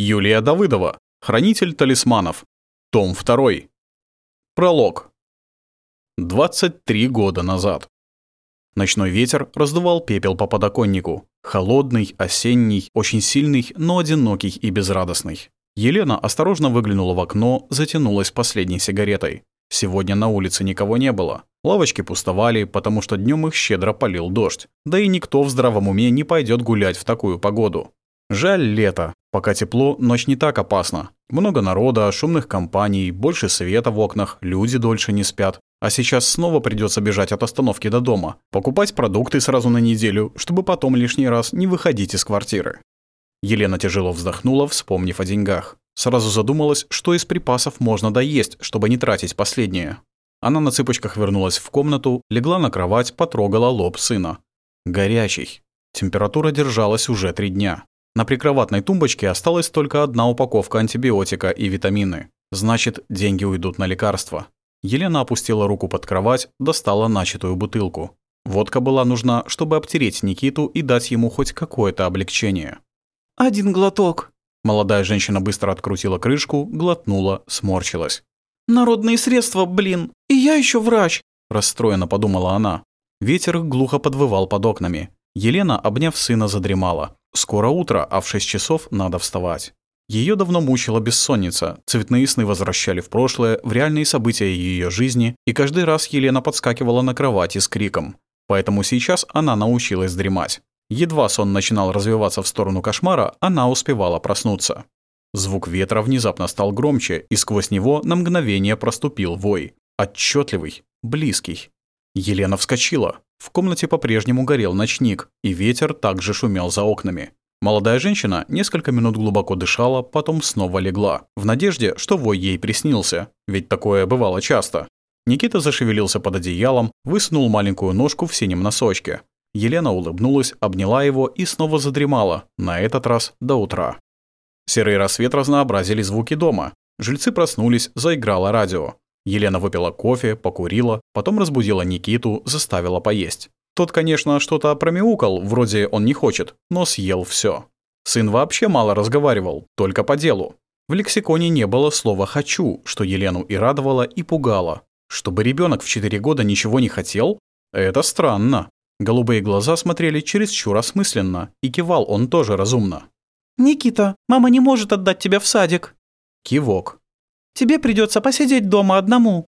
Юлия Давыдова, хранитель талисманов, том 2. Пролог. 23 года назад. Ночной ветер раздувал пепел по подоконнику. Холодный, осенний, очень сильный, но одинокий и безрадостный. Елена осторожно выглянула в окно, затянулась последней сигаретой. Сегодня на улице никого не было. Лавочки пустовали, потому что днем их щедро полил дождь. Да и никто в здравом уме не пойдет гулять в такую погоду. Жаль лето, Пока тепло, ночь не так опасна. Много народа, шумных компаний, больше света в окнах, люди дольше не спят. А сейчас снова придется бежать от остановки до дома, покупать продукты сразу на неделю, чтобы потом лишний раз не выходить из квартиры. Елена тяжело вздохнула, вспомнив о деньгах. Сразу задумалась, что из припасов можно доесть, чтобы не тратить последнее. Она на цыпочках вернулась в комнату, легла на кровать, потрогала лоб сына. Горячий. Температура держалась уже три дня. На прикроватной тумбочке а осталась только одна упаковка антибиотика и витамины. Значит, деньги уйдут на лекарства. Елена опустила руку под кровать, достала начатую бутылку. Водка была нужна, чтобы обтереть Никиту и дать ему хоть какое-то облегчение. «Один глоток». Молодая женщина быстро открутила крышку, глотнула, сморщилась. «Народные средства, блин! И я еще врач!» Расстроенно подумала она. Ветер глухо подвывал под окнами. Елена, обняв сына, задремала. Скоро утро, а в шесть часов надо вставать. Ее давно мучила бессонница, цветные сны возвращали в прошлое, в реальные события ее жизни, и каждый раз Елена подскакивала на кровати с криком. Поэтому сейчас она научилась дремать. Едва сон начинал развиваться в сторону кошмара, она успевала проснуться. Звук ветра внезапно стал громче, и сквозь него на мгновение проступил вой. Отчетливый, близкий. Елена вскочила. В комнате по-прежнему горел ночник, и ветер также шумел за окнами. Молодая женщина несколько минут глубоко дышала, потом снова легла, в надежде, что вой ей приснился, ведь такое бывало часто. Никита зашевелился под одеялом, высунул маленькую ножку в синем носочке. Елена улыбнулась, обняла его и снова задремала, на этот раз до утра. Серый рассвет разнообразили звуки дома. Жильцы проснулись, заиграло радио. Елена выпила кофе, покурила, потом разбудила Никиту, заставила поесть. Тот, конечно, что-то промяукал, вроде он не хочет, но съел все. Сын вообще мало разговаривал, только по делу. В лексиконе не было слова «хочу», что Елену и радовало, и пугало. Чтобы ребенок в 4 года ничего не хотел? Это странно. Голубые глаза смотрели чересчур осмысленно, и кивал он тоже разумно. «Никита, мама не может отдать тебя в садик». Кивок. Тебе придется посидеть дома одному».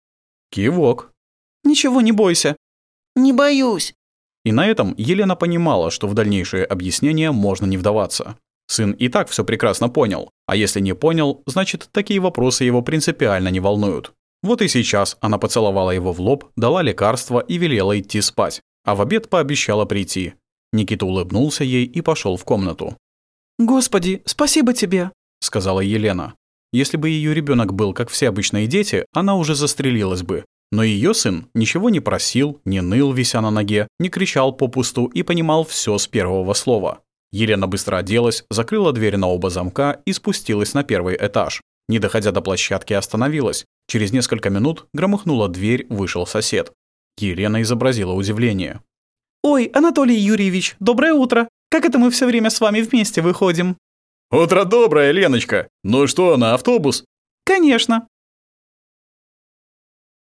Кивок. «Ничего не бойся». «Не боюсь». И на этом Елена понимала, что в дальнейшие объяснения можно не вдаваться. Сын и так все прекрасно понял, а если не понял, значит, такие вопросы его принципиально не волнуют. Вот и сейчас она поцеловала его в лоб, дала лекарство и велела идти спать, а в обед пообещала прийти. Никита улыбнулся ей и пошел в комнату. «Господи, спасибо тебе», — сказала Елена. Если бы ее ребенок был, как все обычные дети, она уже застрелилась бы. Но ее сын ничего не просил, не ныл, вися на ноге, не кричал попусту и понимал все с первого слова. Елена быстро оделась, закрыла дверь на оба замка и спустилась на первый этаж. Не доходя до площадки, остановилась. Через несколько минут громыхнула дверь, вышел сосед. Елена изобразила удивление. «Ой, Анатолий Юрьевич, доброе утро! Как это мы все время с вами вместе выходим?» «Утро доброе, Леночка! Ну что, на автобус?» «Конечно!»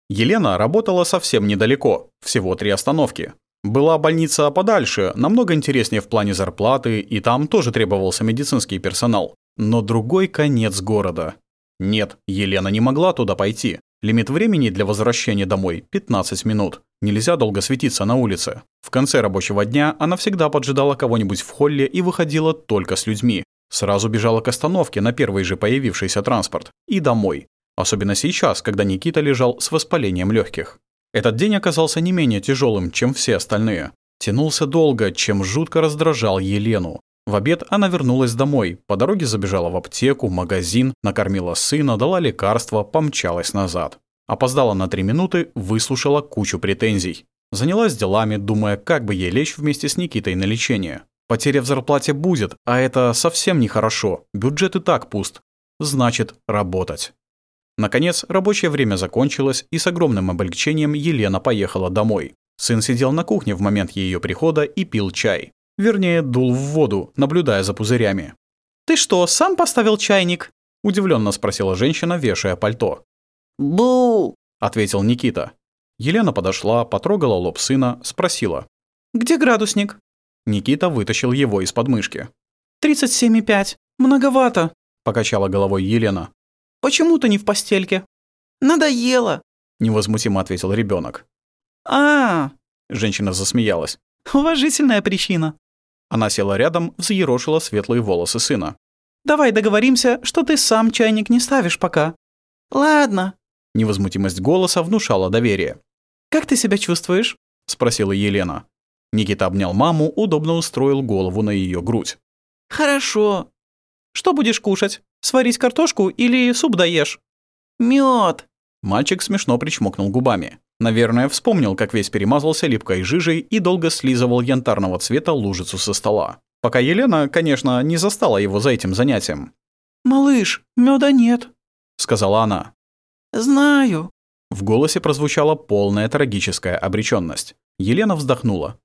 Елена работала совсем недалеко, всего три остановки. Была больница подальше, намного интереснее в плане зарплаты, и там тоже требовался медицинский персонал. Но другой конец города. Нет, Елена не могла туда пойти. Лимит времени для возвращения домой – 15 минут. Нельзя долго светиться на улице. В конце рабочего дня она всегда поджидала кого-нибудь в холле и выходила только с людьми. Сразу бежала к остановке на первый же появившийся транспорт и домой, особенно сейчас, когда Никита лежал с воспалением легких. Этот день оказался не менее тяжелым, чем все остальные. Тянулся долго, чем жутко раздражал Елену. В обед она вернулась домой, по дороге забежала в аптеку, магазин, накормила сына, дала лекарства, помчалась назад. Опоздала на три минуты, выслушала кучу претензий. Занялась делами, думая, как бы ей лечь вместе с Никитой на лечение. Потеря в зарплате будет, а это совсем нехорошо. Бюджет и так пуст. Значит, работать. Наконец, рабочее время закончилось, и с огромным облегчением Елена поехала домой. Сын сидел на кухне в момент ее прихода и пил чай. Вернее, дул в воду, наблюдая за пузырями. «Ты что, сам поставил чайник?» – удивленно спросила женщина, вешая пальто. «Бу!» – ответил Никита. Елена подошла, потрогала лоб сына, спросила. «Где градусник?» Никита вытащил его из подмышки. «Тридцать семь и пять. Многовато», — покачала головой Елена. «Почему ты не в постельке?» «Надоело», — невозмутимо ответил ребенок. а, -а, -а Женщина засмеялась. «Уважительная причина». Она села рядом, взъерошила светлые волосы сына. «Давай договоримся, что ты сам чайник не ставишь пока». «Ладно». Невозмутимость голоса внушала доверие. «Как ты себя чувствуешь?» — спросила Елена. Никита обнял маму, удобно устроил голову на ее грудь. «Хорошо. Что будешь кушать? Сварить картошку или суп даешь?» Мед. Мальчик смешно причмокнул губами. Наверное, вспомнил, как весь перемазался липкой жижей и долго слизывал янтарного цвета лужицу со стола. Пока Елена, конечно, не застала его за этим занятием. «Малыш, меда нет», — сказала она. «Знаю». В голосе прозвучала полная трагическая обреченность. Елена вздохнула.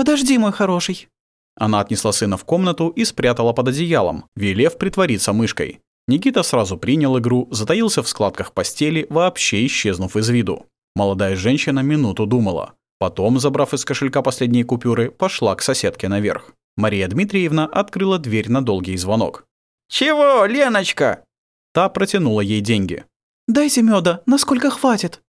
«Подожди, мой хороший». Она отнесла сына в комнату и спрятала под одеялом, велев притвориться мышкой. Никита сразу принял игру, затаился в складках постели, вообще исчезнув из виду. Молодая женщина минуту думала. Потом, забрав из кошелька последние купюры, пошла к соседке наверх. Мария Дмитриевна открыла дверь на долгий звонок. «Чего, Леночка?» Та протянула ей деньги. «Дайте мёда, насколько хватит»,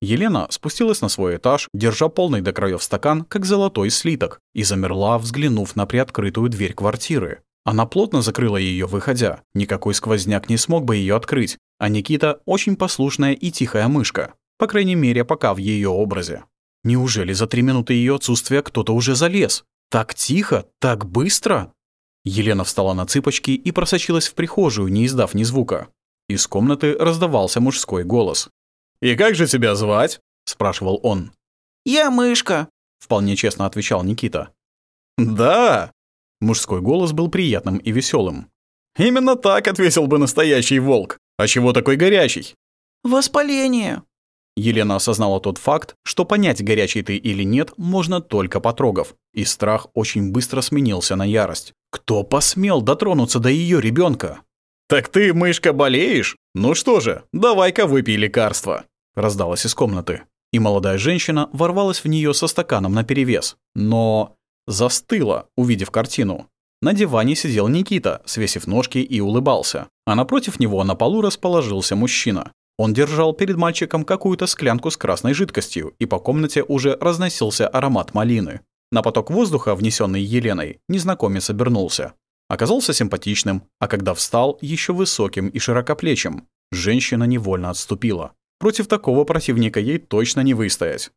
Елена спустилась на свой этаж, держа полный до краев стакан, как золотой слиток, и замерла, взглянув на приоткрытую дверь квартиры. Она плотно закрыла ее, выходя. Никакой сквозняк не смог бы ее открыть, а Никита очень послушная и тихая мышка. По крайней мере, пока в ее образе. Неужели за три минуты ее отсутствия кто-то уже залез? Так тихо, так быстро? Елена встала на цыпочки и просочилась в прихожую, не издав ни звука. Из комнаты раздавался мужской голос. «И как же тебя звать?» – спрашивал он. «Я мышка», – вполне честно отвечал Никита. «Да!» – мужской голос был приятным и веселым. «Именно так ответил бы настоящий волк. А чего такой горячий?» «Воспаление», Елена осознала тот факт, что понять, горячий ты или нет, можно только потрогав. И страх очень быстро сменился на ярость. Кто посмел дотронуться до ее ребенка? «Так ты, мышка, болеешь? Ну что же, давай-ка выпей лекарство» раздалось из комнаты, и молодая женщина ворвалась в нее со стаканом наперевес, но застыла, увидев картину. На диване сидел Никита, свесив ножки и улыбался, а напротив него на полу расположился мужчина. Он держал перед мальчиком какую-то склянку с красной жидкостью, и по комнате уже разносился аромат малины. На поток воздуха, внесенный Еленой, незнакомец обернулся. Оказался симпатичным, а когда встал, еще высоким и широкоплечим. Женщина невольно отступила. Против такого противника ей точно не выстоять.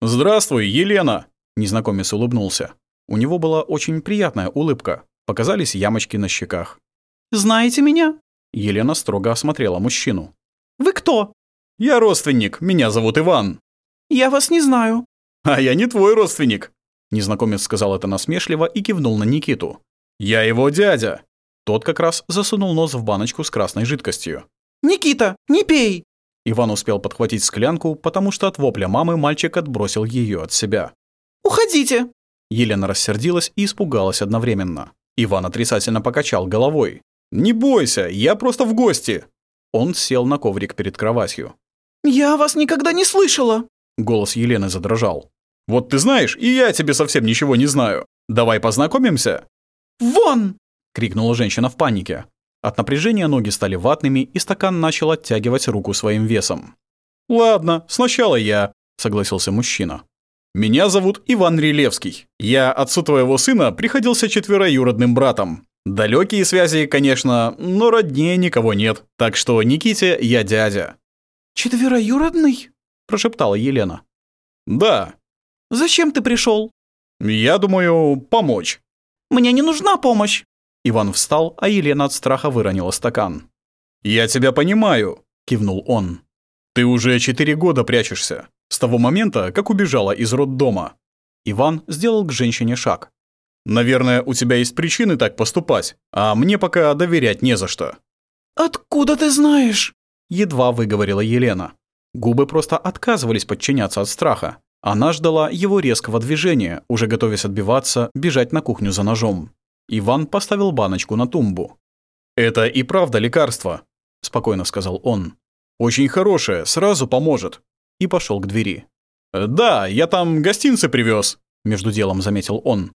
«Здравствуй, Елена!» — незнакомец улыбнулся. У него была очень приятная улыбка. Показались ямочки на щеках. «Знаете меня?» Елена строго осмотрела мужчину. «Вы кто?» «Я родственник, меня зовут Иван». «Я вас не знаю». «А я не твой родственник», — незнакомец сказал это насмешливо и кивнул на Никиту. «Я его дядя». Тот как раз засунул нос в баночку с красной жидкостью. «Никита, не пей!» Иван успел подхватить склянку, потому что от вопля мамы мальчик отбросил ее от себя. «Уходите!» Елена рассердилась и испугалась одновременно. Иван отрицательно покачал головой. «Не бойся, я просто в гости!» Он сел на коврик перед кроватью. «Я вас никогда не слышала!» Голос Елены задрожал. «Вот ты знаешь, и я тебе совсем ничего не знаю. Давай познакомимся!» «Вон!» — крикнула женщина в панике. От напряжения ноги стали ватными, и стакан начал оттягивать руку своим весом. «Ладно, сначала я», — согласился мужчина. «Меня зовут Иван Рилевский. Я отцу твоего сына приходился четвероюродным братом. Далекие связи, конечно, но роднее никого нет, так что Никите я дядя». «Четвероюродный?» — прошептала Елена. «Да». «Зачем ты пришел?» «Я думаю, помочь». «Мне не нужна помощь», Иван встал, а Елена от страха выронила стакан. «Я тебя понимаю», — кивнул он. «Ты уже четыре года прячешься, с того момента, как убежала из роддома». Иван сделал к женщине шаг. «Наверное, у тебя есть причины так поступать, а мне пока доверять не за что». «Откуда ты знаешь?» — едва выговорила Елена. Губы просто отказывались подчиняться от страха. Она ждала его резкого движения, уже готовясь отбиваться, бежать на кухню за ножом. Иван поставил баночку на тумбу. «Это и правда лекарство», — спокойно сказал он. «Очень хорошее, сразу поможет». И пошел к двери. «Да, я там гостинцы привез», — между делом заметил он.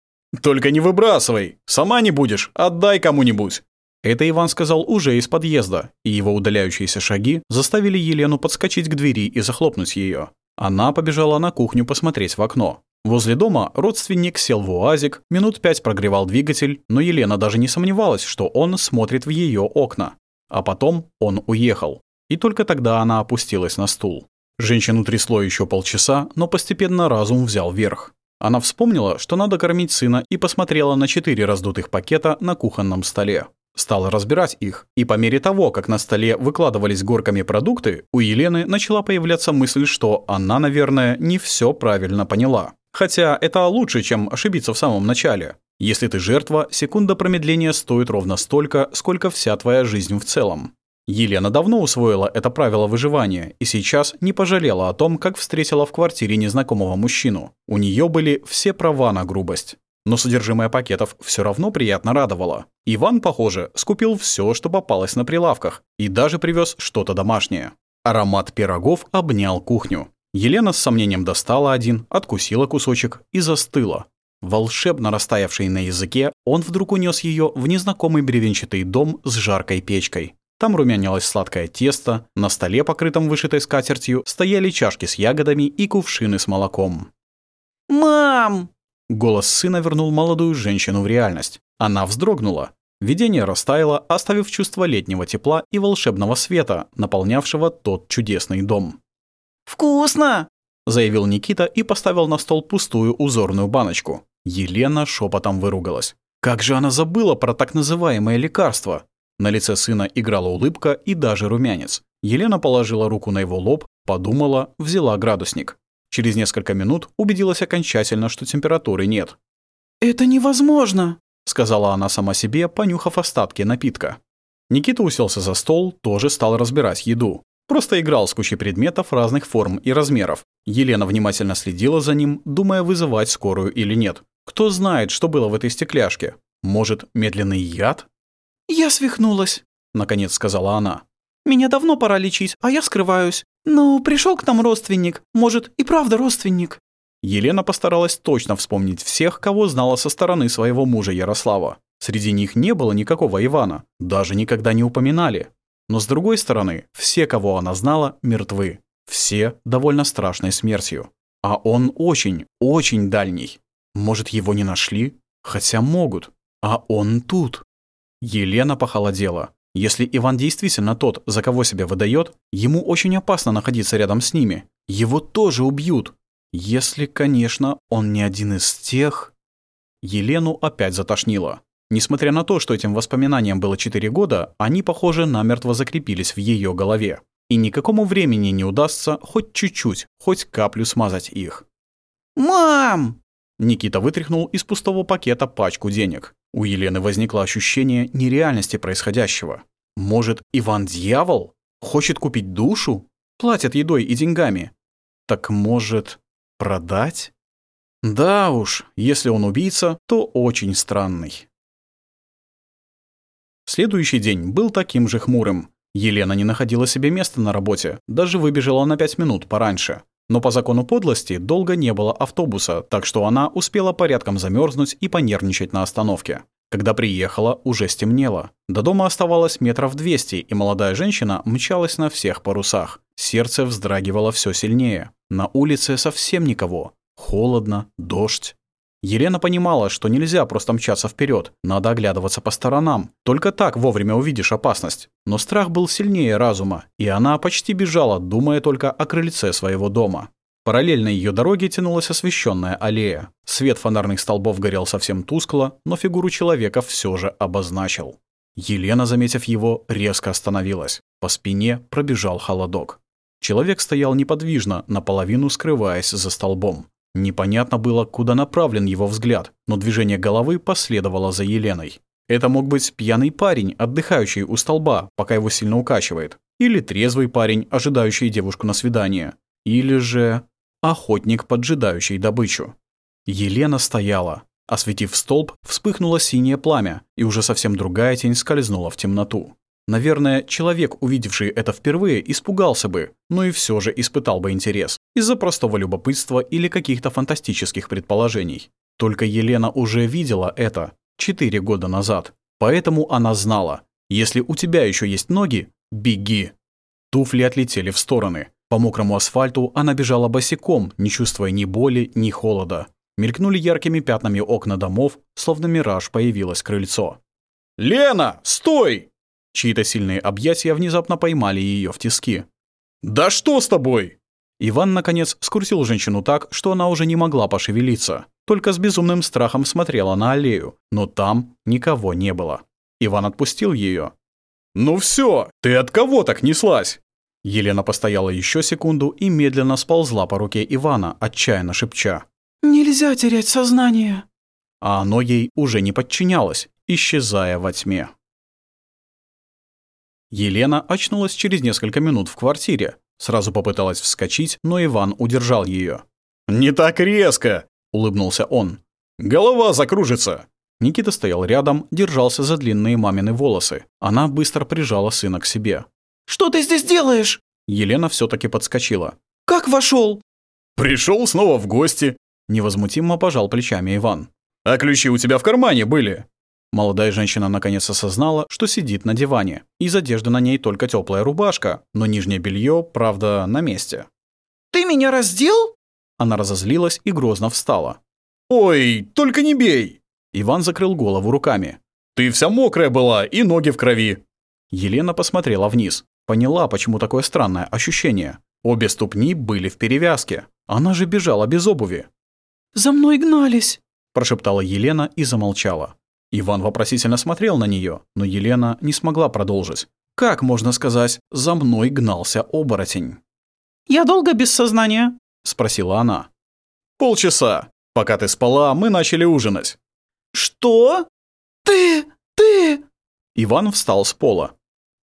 «Только не выбрасывай, сама не будешь, отдай кому-нибудь». Это Иван сказал уже из подъезда, и его удаляющиеся шаги заставили Елену подскочить к двери и захлопнуть ее. Она побежала на кухню посмотреть в окно. Возле дома родственник сел в УАЗик, минут пять прогревал двигатель, но Елена даже не сомневалась, что он смотрит в ее окна. А потом он уехал. И только тогда она опустилась на стул. Женщину трясло еще полчаса, но постепенно разум взял верх. Она вспомнила, что надо кормить сына, и посмотрела на четыре раздутых пакета на кухонном столе. Стала разбирать их, и по мере того, как на столе выкладывались горками продукты, у Елены начала появляться мысль, что она, наверное, не все правильно поняла. Хотя это лучше, чем ошибиться в самом начале. Если ты жертва, секунда промедления стоит ровно столько, сколько вся твоя жизнь в целом. Елена давно усвоила это правило выживания и сейчас не пожалела о том, как встретила в квартире незнакомого мужчину. У нее были все права на грубость. Но содержимое пакетов все равно приятно радовало. Иван, похоже, скупил все, что попалось на прилавках, и даже привез что-то домашнее. Аромат пирогов обнял кухню. Елена с сомнением достала один, откусила кусочек и застыла. Волшебно растаявший на языке, он вдруг унес ее в незнакомый бревенчатый дом с жаркой печкой. Там румянилось сладкое тесто, на столе, покрытом вышитой скатертью, стояли чашки с ягодами и кувшины с молоком. «Мам!» Голос сына вернул молодую женщину в реальность. Она вздрогнула. Видение растаяло, оставив чувство летнего тепла и волшебного света, наполнявшего тот чудесный дом. «Вкусно!» – заявил Никита и поставил на стол пустую узорную баночку. Елена шепотом выругалась. Как же она забыла про так называемое лекарство? На лице сына играла улыбка и даже румянец. Елена положила руку на его лоб, подумала, взяла градусник. Через несколько минут убедилась окончательно, что температуры нет. «Это невозможно!» — сказала она сама себе, понюхав остатки напитка. Никита уселся за стол, тоже стал разбирать еду просто играл с кучей предметов разных форм и размеров. Елена внимательно следила за ним, думая вызывать скорую или нет. Кто знает, что было в этой стекляшке? Может, медленный яд? «Я свихнулась», — наконец сказала она. «Меня давно пора лечить, а я скрываюсь. Но пришел к нам родственник. Может, и правда родственник». Елена постаралась точно вспомнить всех, кого знала со стороны своего мужа Ярослава. Среди них не было никакого Ивана, даже никогда не упоминали. Но с другой стороны, все, кого она знала, мертвы. Все довольно страшной смертью. А он очень, очень дальний. Может, его не нашли? Хотя могут. А он тут. Елена похолодела. Если Иван действительно тот, за кого себя выдает, ему очень опасно находиться рядом с ними. Его тоже убьют. Если, конечно, он не один из тех... Елену опять затошнило. Несмотря на то, что этим воспоминаниям было 4 года, они, похоже, намертво закрепились в ее голове. И никакому времени не удастся хоть чуть-чуть, хоть каплю смазать их. «Мам!» Никита вытряхнул из пустого пакета пачку денег. У Елены возникло ощущение нереальности происходящего. Может, Иван-дьявол? Хочет купить душу? Платит едой и деньгами. Так может, продать? Да уж, если он убийца, то очень странный. Следующий день был таким же хмурым. Елена не находила себе места на работе, даже выбежала на пять минут пораньше. Но по закону подлости долго не было автобуса, так что она успела порядком замерзнуть и понервничать на остановке. Когда приехала, уже стемнело. До дома оставалось метров 200, и молодая женщина мчалась на всех парусах. Сердце вздрагивало все сильнее. На улице совсем никого. Холодно, дождь. Елена понимала, что нельзя просто мчаться вперед, надо оглядываться по сторонам. Только так вовремя увидишь опасность. Но страх был сильнее разума, и она почти бежала, думая только о крыльце своего дома. Параллельно ее дороге тянулась освещенная аллея. Свет фонарных столбов горел совсем тускло, но фигуру человека все же обозначил. Елена, заметив его, резко остановилась. По спине пробежал холодок. Человек стоял неподвижно, наполовину скрываясь за столбом. Непонятно было, куда направлен его взгляд, но движение головы последовало за Еленой. Это мог быть пьяный парень, отдыхающий у столба, пока его сильно укачивает. Или трезвый парень, ожидающий девушку на свидание. Или же охотник, поджидающий добычу. Елена стояла. Осветив столб, вспыхнуло синее пламя, и уже совсем другая тень скользнула в темноту. Наверное, человек, увидевший это впервые, испугался бы, но и все же испытал бы интерес из-за простого любопытства или каких-то фантастических предположений. Только Елена уже видела это 4 года назад, поэтому она знала, если у тебя еще есть ноги, беги. Туфли отлетели в стороны. По мокрому асфальту она бежала босиком, не чувствуя ни боли, ни холода. Мелькнули яркими пятнами окна домов, словно мираж появилось крыльцо. «Лена, стой!» Чьи-то сильные объятия внезапно поймали ее в тиски. «Да что с тобой?» Иван, наконец, скрутил женщину так, что она уже не могла пошевелиться. Только с безумным страхом смотрела на аллею, но там никого не было. Иван отпустил ее. «Ну все, ты от кого так неслась?» Елена постояла еще секунду и медленно сползла по руке Ивана, отчаянно шепча. «Нельзя терять сознание!» А оно ей уже не подчинялось, исчезая во тьме. Елена очнулась через несколько минут в квартире. Сразу попыталась вскочить, но Иван удержал ее. «Не так резко!» — улыбнулся он. «Голова закружится!» Никита стоял рядом, держался за длинные мамины волосы. Она быстро прижала сына к себе. «Что ты здесь делаешь?» Елена все таки подскочила. «Как вошел? Пришел снова в гости!» Невозмутимо пожал плечами Иван. «А ключи у тебя в кармане были?» Молодая женщина наконец осознала, что сидит на диване. Из одежды на ней только теплая рубашка, но нижнее белье, правда, на месте. «Ты меня раздел?» Она разозлилась и грозно встала. «Ой, только не бей!» Иван закрыл голову руками. «Ты вся мокрая была и ноги в крови!» Елена посмотрела вниз. Поняла, почему такое странное ощущение. Обе ступни были в перевязке. Она же бежала без обуви. «За мной гнались!» – прошептала Елена и замолчала. Иван вопросительно смотрел на нее, но Елена не смогла продолжить. Как можно сказать, за мной гнался оборотень? «Я долго без сознания?» – спросила она. «Полчаса. Пока ты спала, мы начали ужинать». «Что? Ты... ты...» Иван встал с пола.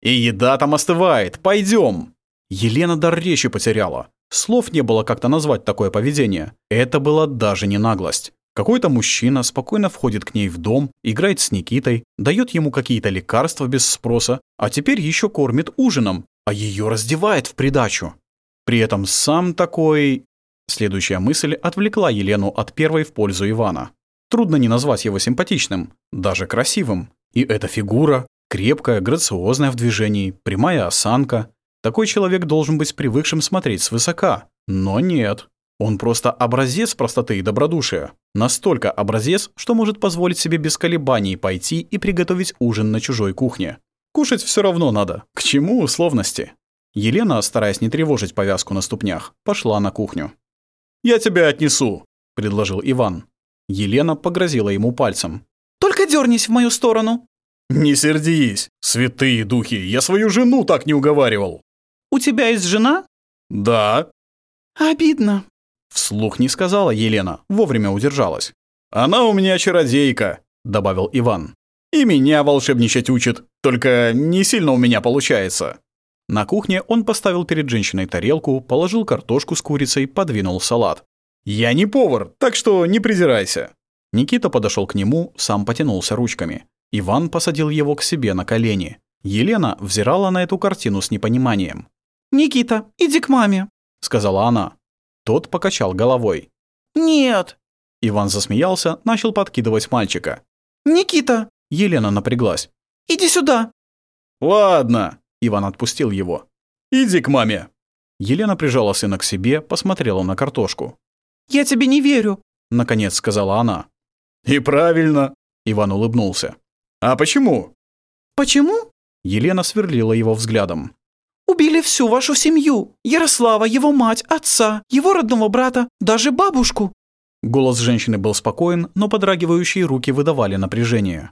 «И еда там остывает. Пойдем. Елена дар речи потеряла. Слов не было как-то назвать такое поведение. Это была даже не наглость. Какой-то мужчина спокойно входит к ней в дом, играет с Никитой, дает ему какие-то лекарства без спроса, а теперь еще кормит ужином, а ее раздевает в придачу. При этом сам такой... Следующая мысль отвлекла Елену от первой в пользу Ивана. Трудно не назвать его симпатичным, даже красивым. И эта фигура, крепкая, грациозная в движении, прямая осанка. Такой человек должен быть привыкшим смотреть свысока. Но нет. Он просто образец простоты и добродушия. Настолько образец, что может позволить себе без колебаний пойти и приготовить ужин на чужой кухне. Кушать все равно надо. К чему условности? Елена, стараясь не тревожить повязку на ступнях, пошла на кухню. «Я тебя отнесу», — предложил Иван. Елена погрозила ему пальцем. «Только дернись в мою сторону!» «Не сердись! Святые духи, я свою жену так не уговаривал!» «У тебя есть жена?» «Да». «Обидно. Вслух не сказала Елена, вовремя удержалась. «Она у меня чародейка», — добавил Иван. «И меня волшебничать учит, только не сильно у меня получается». На кухне он поставил перед женщиной тарелку, положил картошку с курицей, подвинул салат. «Я не повар, так что не презирайся. Никита подошел к нему, сам потянулся ручками. Иван посадил его к себе на колени. Елена взирала на эту картину с непониманием. «Никита, иди к маме», — сказала она. Тот покачал головой. «Нет!» Иван засмеялся, начал подкидывать мальчика. «Никита!» Елена напряглась. «Иди сюда!» «Ладно!» Иван отпустил его. «Иди к маме!» Елена прижала сына к себе, посмотрела на картошку. «Я тебе не верю!» Наконец сказала она. «И правильно!» Иван улыбнулся. «А почему?» «Почему?» Елена сверлила его взглядом. Убили всю вашу семью, Ярослава, его мать, отца, его родного брата, даже бабушку». Голос женщины был спокоен, но подрагивающие руки выдавали напряжение.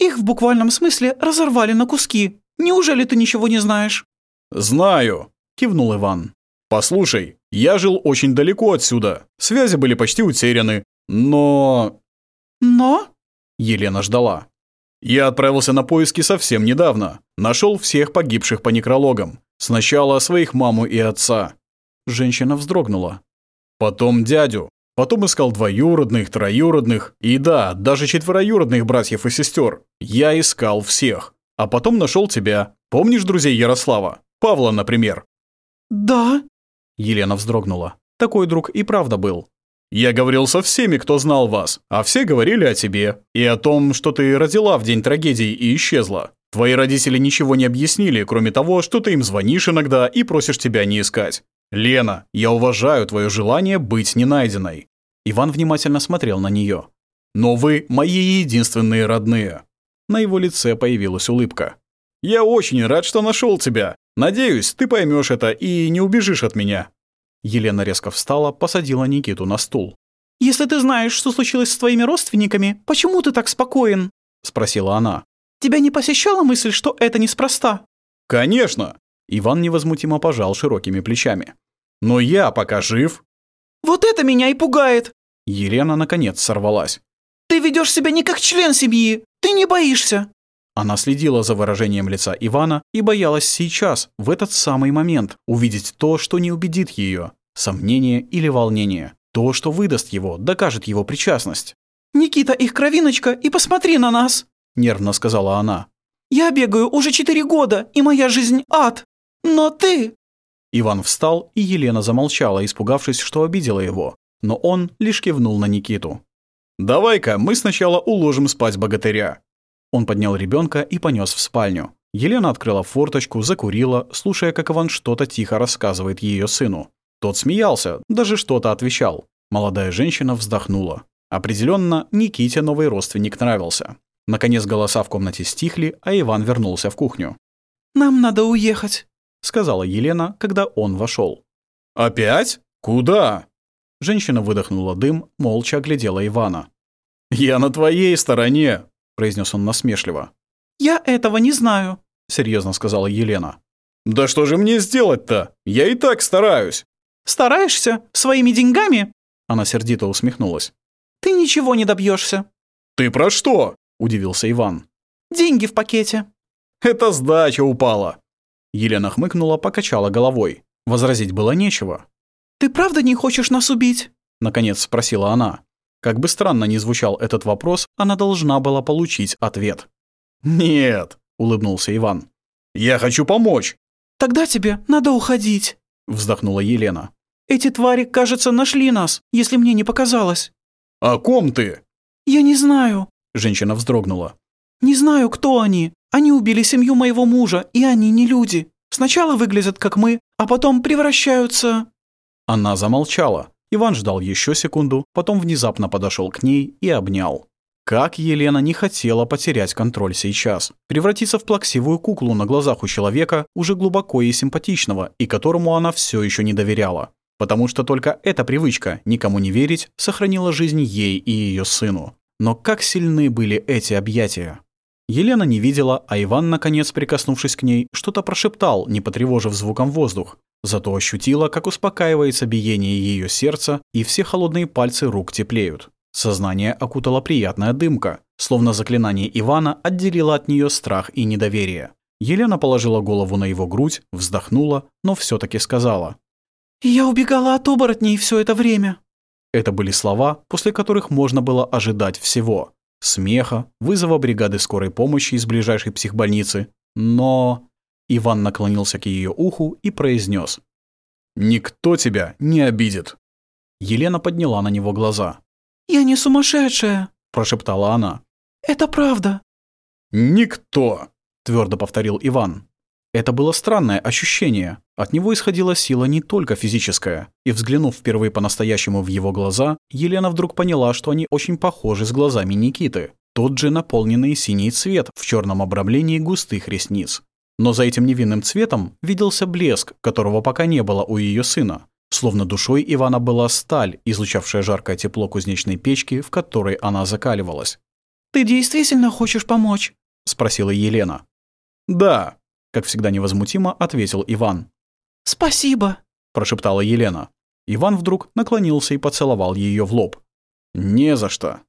«Их в буквальном смысле разорвали на куски. Неужели ты ничего не знаешь?» «Знаю», — кивнул Иван. «Послушай, я жил очень далеко отсюда. Связи были почти утеряны. Но...» «Но?» — Елена ждала. «Я отправился на поиски совсем недавно. Нашел всех погибших по некрологам. Сначала своих маму и отца». Женщина вздрогнула. «Потом дядю. Потом искал двоюродных, троюродных и, да, даже четвероюродных братьев и сестер. Я искал всех. А потом нашел тебя. Помнишь друзей Ярослава? Павла, например?» «Да». Елена вздрогнула. Такой друг и правда был. «Я говорил со всеми, кто знал вас, а все говорили о тебе и о том, что ты родила в день трагедии и исчезла. Твои родители ничего не объяснили, кроме того, что ты им звонишь иногда и просишь тебя не искать. Лена, я уважаю твое желание быть не найденной. Иван внимательно смотрел на нее. Но вы мои единственные родные. На его лице появилась улыбка. Я очень рад, что нашел тебя. Надеюсь, ты поймешь это и не убежишь от меня. Елена резко встала, посадила Никиту на стул. «Если ты знаешь, что случилось с твоими родственниками, почему ты так спокоен?» — спросила она. Тебя не посещала мысль, что это неспроста?» «Конечно!» Иван невозмутимо пожал широкими плечами. «Но я пока жив!» «Вот это меня и пугает!» Елена наконец сорвалась. «Ты ведешь себя не как член семьи! Ты не боишься!» Она следила за выражением лица Ивана и боялась сейчас, в этот самый момент, увидеть то, что не убедит ее. Сомнение или волнение. То, что выдаст его, докажет его причастность. «Никита, их кровиночка, и посмотри на нас!» — нервно сказала она. «Я бегаю уже четыре года, и моя жизнь ад. Но ты...» Иван встал, и Елена замолчала, испугавшись, что обидела его. Но он лишь кивнул на Никиту. «Давай-ка мы сначала уложим спать богатыря». Он поднял ребенка и понес в спальню. Елена открыла форточку, закурила, слушая, как Иван что-то тихо рассказывает ее сыну. Тот смеялся, даже что-то отвечал. Молодая женщина вздохнула. Определенно, Никите новый родственник нравился. Наконец голоса в комнате стихли, а Иван вернулся в кухню. «Нам надо уехать», — сказала Елена, когда он вошел. «Опять? Куда?» Женщина выдохнула дым, молча оглядела Ивана. «Я на твоей стороне», — произнес он насмешливо. «Я этого не знаю», — серьезно сказала Елена. «Да что же мне сделать-то? Я и так стараюсь». «Стараешься? Своими деньгами?» Она сердито усмехнулась. «Ты ничего не добьешься. «Ты про что?» удивился Иван. «Деньги в пакете». «Это сдача упала». Елена хмыкнула, покачала головой. Возразить было нечего. «Ты правда не хочешь нас убить?» Наконец спросила она. Как бы странно ни звучал этот вопрос, она должна была получить ответ. «Нет», — улыбнулся Иван. «Я хочу помочь». «Тогда тебе надо уходить», — вздохнула Елена. «Эти твари, кажется, нашли нас, если мне не показалось». «О ком ты?» «Я не знаю», Женщина вздрогнула. «Не знаю, кто они. Они убили семью моего мужа, и они не люди. Сначала выглядят как мы, а потом превращаются...» Она замолчала. Иван ждал еще секунду, потом внезапно подошел к ней и обнял. Как Елена не хотела потерять контроль сейчас, превратиться в плаксивую куклу на глазах у человека, уже глубоко и симпатичного, и которому она все еще не доверяла. Потому что только эта привычка никому не верить сохранила жизнь ей и ее сыну. Но как сильны были эти объятия! Елена не видела, а Иван, наконец прикоснувшись к ней, что-то прошептал, не потревожив звуком воздух. Зато ощутила, как успокаивается биение ее сердца, и все холодные пальцы рук теплеют. Сознание окутала приятная дымка, словно заклинание Ивана отделило от нее страх и недоверие. Елена положила голову на его грудь, вздохнула, но все таки сказала. «Я убегала от оборотней все это время». Это были слова, после которых можно было ожидать всего. Смеха, вызова бригады скорой помощи из ближайшей психбольницы. Но... Иван наклонился к ее уху и произнес. «Никто тебя не обидит». Елена подняла на него глаза. «Я не сумасшедшая», – прошептала она. «Это правда». «Никто», – твердо повторил Иван. Это было странное ощущение. От него исходила сила не только физическая. И взглянув впервые по-настоящему в его глаза, Елена вдруг поняла, что они очень похожи с глазами Никиты. Тот же наполненный синий цвет в черном обрамлении густых ресниц. Но за этим невинным цветом виделся блеск, которого пока не было у ее сына. Словно душой Ивана была сталь, излучавшая жаркое тепло кузнечной печки, в которой она закаливалась. «Ты действительно хочешь помочь?» – спросила Елена. «Да», как всегда невозмутимо ответил Иван. «Спасибо», — прошептала Елена. Иван вдруг наклонился и поцеловал ее в лоб. «Не за что».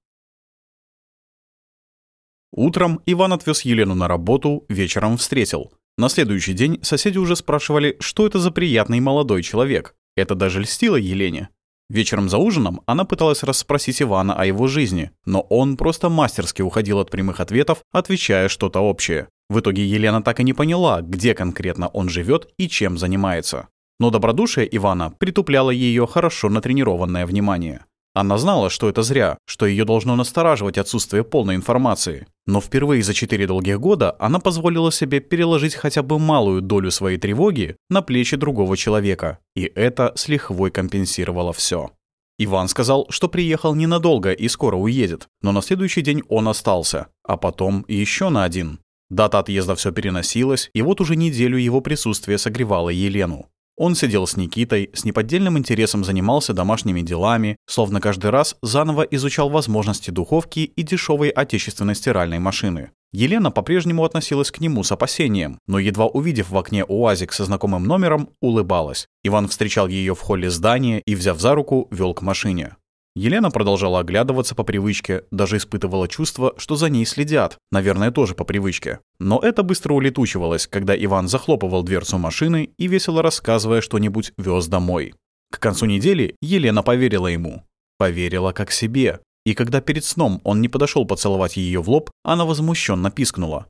Утром Иван отвез Елену на работу, вечером встретил. На следующий день соседи уже спрашивали, что это за приятный молодой человек. Это даже льстило Елене. Вечером за ужином она пыталась расспросить Ивана о его жизни, но он просто мастерски уходил от прямых ответов, отвечая что-то общее. В итоге Елена так и не поняла, где конкретно он живет и чем занимается. Но добродушие Ивана притупляло ее хорошо натренированное внимание. Она знала, что это зря, что ее должно настораживать отсутствие полной информации. Но впервые за четыре долгих года она позволила себе переложить хотя бы малую долю своей тревоги на плечи другого человека, и это с лихвой компенсировало все. Иван сказал, что приехал ненадолго и скоро уедет, но на следующий день он остался, а потом еще на один. Дата отъезда все переносилась, и вот уже неделю его присутствие согревало Елену. Он сидел с Никитой, с неподдельным интересом занимался домашними делами, словно каждый раз заново изучал возможности духовки и дешевой отечественной стиральной машины. Елена по-прежнему относилась к нему с опасением, но едва увидев в окне УАЗик со знакомым номером, улыбалась. Иван встречал ее в холле здания и, взяв за руку, вел к машине. Елена продолжала оглядываться по привычке, даже испытывала чувство, что за ней следят, наверное, тоже по привычке. Но это быстро улетучивалось, когда Иван захлопывал дверцу машины и, весело рассказывая что-нибудь, вез домой. К концу недели Елена поверила ему. Поверила как себе. И когда перед сном он не подошел поцеловать ее в лоб, она возмущенно пискнула.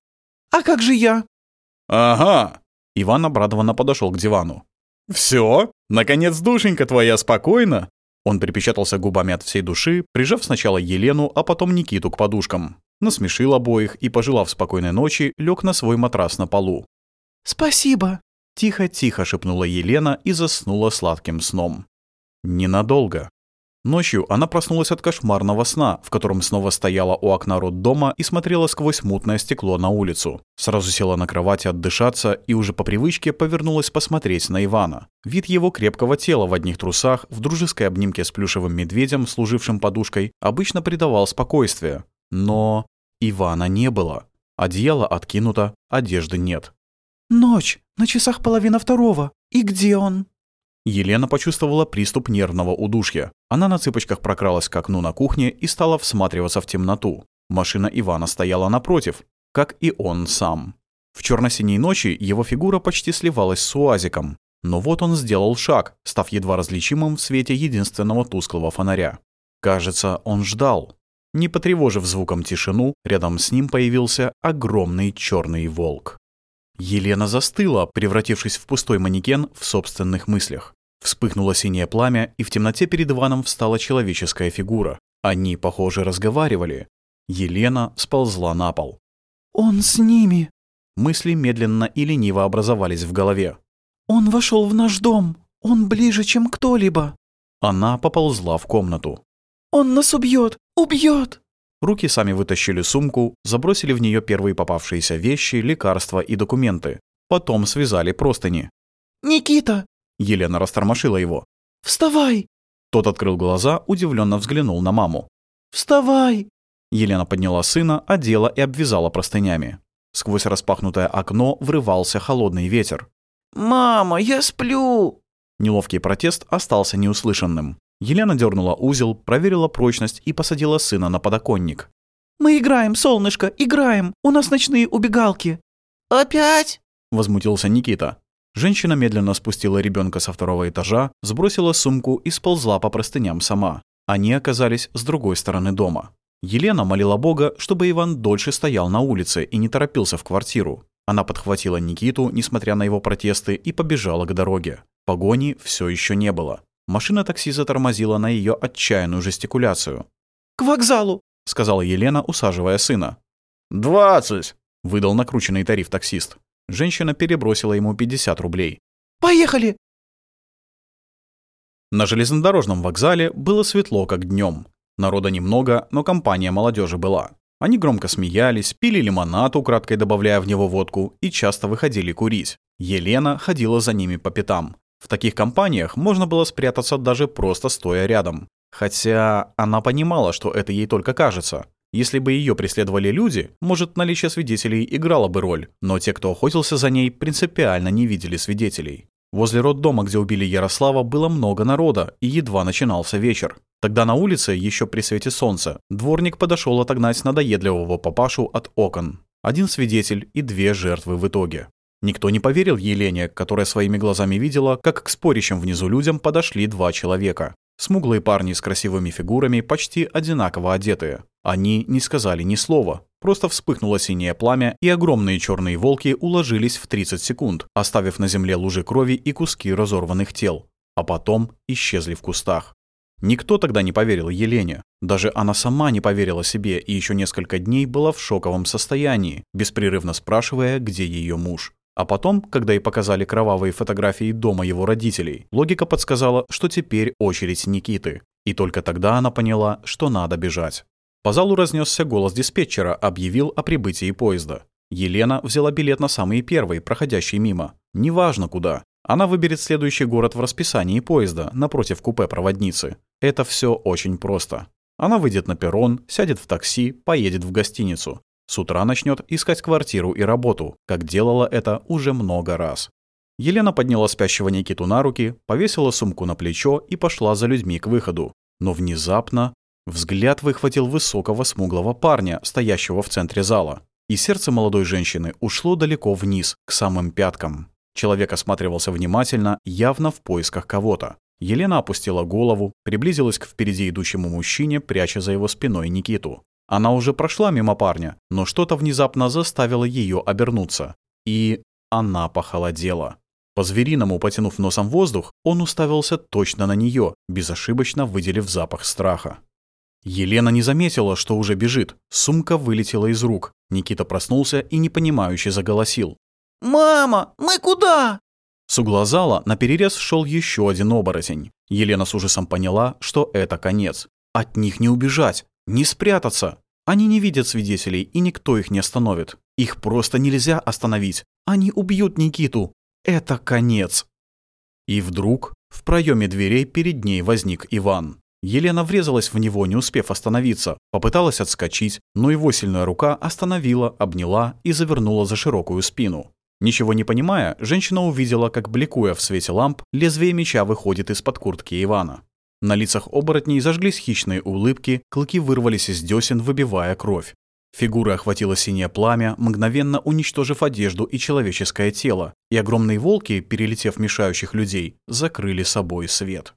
«А как же я?» «Ага!» Иван обрадованно подошел к дивану. «Все? Наконец душенька твоя спокойна? Он припечатался губами от всей души, прижав сначала Елену, а потом Никиту к подушкам. Насмешил обоих и, пожелав спокойной ночи, лег на свой матрас на полу. «Спасибо!» – тихо-тихо шепнула Елена и заснула сладким сном. Ненадолго. Ночью она проснулась от кошмарного сна, в котором снова стояла у окна роддома и смотрела сквозь мутное стекло на улицу. Сразу села на кровати отдышаться и уже по привычке повернулась посмотреть на Ивана. Вид его крепкого тела в одних трусах, в дружеской обнимке с плюшевым медведем, служившим подушкой, обычно придавал спокойствие. Но Ивана не было. Одеяло откинуто, одежды нет. «Ночь! На часах половина второго! И где он?» Елена почувствовала приступ нервного удушья. Она на цыпочках прокралась к окну на кухне и стала всматриваться в темноту. Машина Ивана стояла напротив, как и он сам. В черно-синей ночи его фигура почти сливалась с уазиком. Но вот он сделал шаг, став едва различимым в свете единственного тусклого фонаря. Кажется, он ждал. Не потревожив звуком тишину, рядом с ним появился огромный черный волк. Елена застыла, превратившись в пустой манекен в собственных мыслях. Вспыхнуло синее пламя, и в темноте перед Иваном встала человеческая фигура. Они, похоже, разговаривали. Елена сползла на пол. «Он с ними!» Мысли медленно и лениво образовались в голове. «Он вошел в наш дом! Он ближе, чем кто-либо!» Она поползла в комнату. «Он нас убьет! Убьет!» Руки сами вытащили сумку, забросили в нее первые попавшиеся вещи, лекарства и документы. Потом связали простыни. «Никита!» Елена растормошила его. «Вставай!» Тот открыл глаза, удивленно взглянул на маму. «Вставай!» Елена подняла сына, одела и обвязала простынями. Сквозь распахнутое окно врывался холодный ветер. «Мама, я сплю!» Неловкий протест остался неуслышанным. Елена дернула узел, проверила прочность и посадила сына на подоконник. «Мы играем, солнышко, играем! У нас ночные убегалки!» «Опять?» – возмутился Никита. Женщина медленно спустила ребенка со второго этажа, сбросила сумку и сползла по простыням сама. Они оказались с другой стороны дома. Елена молила Бога, чтобы Иван дольше стоял на улице и не торопился в квартиру. Она подхватила Никиту, несмотря на его протесты, и побежала к дороге. Погони все еще не было. Машина такси затормозила на ее отчаянную жестикуляцию. «К вокзалу!» — сказала Елена, усаживая сына. «Двадцать!» — выдал накрученный тариф таксист. Женщина перебросила ему 50 рублей. «Поехали!» На железнодорожном вокзале было светло, как днем. Народа немного, но компания молодежи была. Они громко смеялись, пили лимонад, украдкой добавляя в него водку, и часто выходили курить. Елена ходила за ними по пятам. В таких компаниях можно было спрятаться даже просто стоя рядом. Хотя она понимала, что это ей только кажется. Если бы ее преследовали люди, может, наличие свидетелей играло бы роль, но те, кто охотился за ней, принципиально не видели свидетелей. Возле роддома, где убили Ярослава, было много народа, и едва начинался вечер. Тогда на улице, еще при свете солнца, дворник подошел отогнать надоедливого папашу от окон. Один свидетель и две жертвы в итоге. Никто не поверил Елене, которая своими глазами видела, как к спорящим внизу людям подошли два человека. Смуглые парни с красивыми фигурами, почти одинаково одетые. Они не сказали ни слова. Просто вспыхнуло синее пламя, и огромные черные волки уложились в 30 секунд, оставив на земле лужи крови и куски разорванных тел. А потом исчезли в кустах. Никто тогда не поверил Елене. Даже она сама не поверила себе и еще несколько дней была в шоковом состоянии, беспрерывно спрашивая, где ее муж. А потом, когда ей показали кровавые фотографии дома его родителей, логика подсказала, что теперь очередь Никиты. И только тогда она поняла, что надо бежать. По залу разнесся голос диспетчера, объявил о прибытии поезда. Елена взяла билет на самый первый, проходящий мимо. Неважно куда. Она выберет следующий город в расписании поезда, напротив купе проводницы. Это все очень просто. Она выйдет на перрон, сядет в такси, поедет в гостиницу. С утра начнет искать квартиру и работу, как делала это уже много раз. Елена подняла спящего Никиту на руки, повесила сумку на плечо и пошла за людьми к выходу. Но внезапно взгляд выхватил высокого смуглого парня, стоящего в центре зала. И сердце молодой женщины ушло далеко вниз, к самым пяткам. Человек осматривался внимательно, явно в поисках кого-то. Елена опустила голову, приблизилась к впереди идущему мужчине, пряча за его спиной Никиту. Она уже прошла мимо парня, но что-то внезапно заставило ее обернуться. И она похолодела. По-звериному потянув носом воздух, он уставился точно на нее, безошибочно выделив запах страха. Елена не заметила, что уже бежит. Сумка вылетела из рук. Никита проснулся и непонимающе заголосил. «Мама, мы куда?» С угла зала наперерез шел еще один оборотень. Елена с ужасом поняла, что это конец. От них не убежать, не спрятаться. Они не видят свидетелей, и никто их не остановит. Их просто нельзя остановить. Они убьют Никиту. Это конец. И вдруг в проеме дверей перед ней возник Иван. Елена врезалась в него, не успев остановиться, попыталась отскочить, но его сильная рука остановила, обняла и завернула за широкую спину. Ничего не понимая, женщина увидела, как, бликуя в свете ламп, лезвие меча выходит из-под куртки Ивана. На лицах оборотней зажглись хищные улыбки, клыки вырвались из десен, выбивая кровь. Фигура охватило синее пламя, мгновенно уничтожив одежду и человеческое тело, и огромные волки, перелетев мешающих людей, закрыли собой свет.